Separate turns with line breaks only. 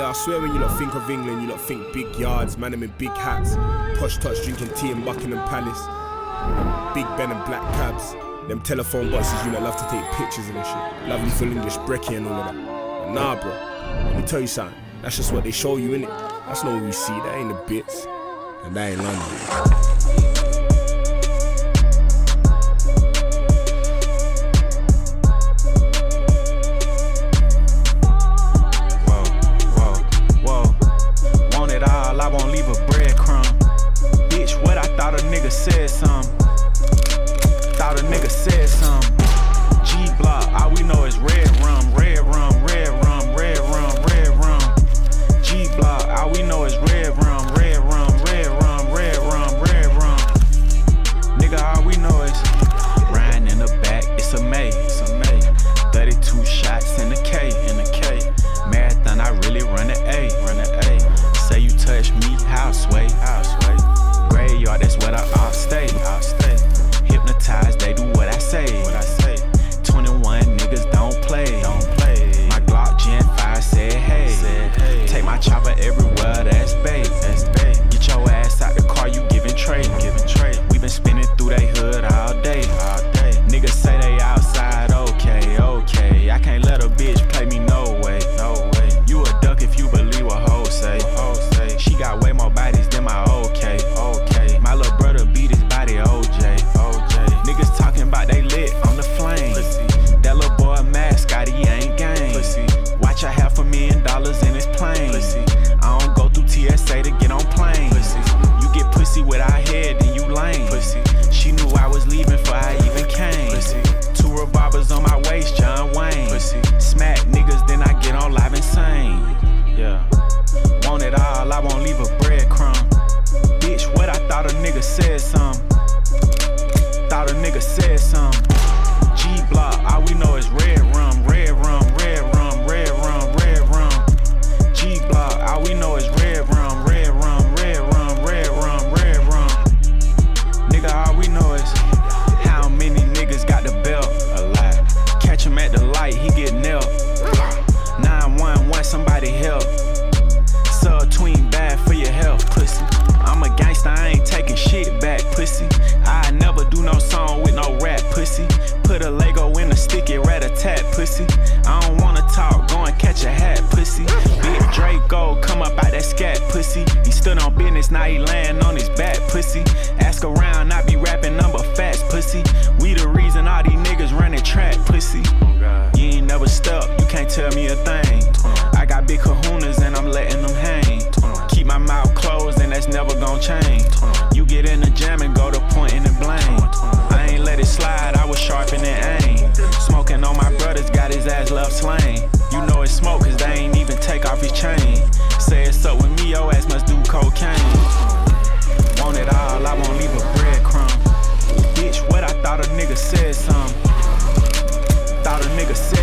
I swear when you lot think of England, you lot think big yards, man them in big hats, posh touch drinking tea in Buckingham Palace, Big Ben and black cabs, them telephone boxes you lot love to take pictures and shit. Lovely full English brekkie and all of that. Nah, bro, let me tell you something. That's just what they show you in it. That's not what we see. That ain't the bits, and that ain't London.
Leave a breadcrumb. Bitch, what I thought a nigga said some. Thought a nigga said some. Chopper everywhere, thought a nigga said something. Thought a nigga said something. G block, all we know is red rum, pussy. I don't wanna talk, go and catch a hat, pussy. Big Draco, come up out that scat, pussy. He stood on business, now he laying on his back, pussy. Ask around, I be rapping number facts, pussy. We the reason all these niggas running track, pussy. You ain't never stuck, you can't tell me a thing. I got big kahunas and I'm letting them hang. Keep my mouth closed and that's never gonna change. boss lane. You know it's smoke cause they ain't even take off his chain. Say it's up with me, yo ass must do cocaine. Want it all, I won't leave a breadcrumb. Bitch, what I thought a nigga said some. Thought a nigga said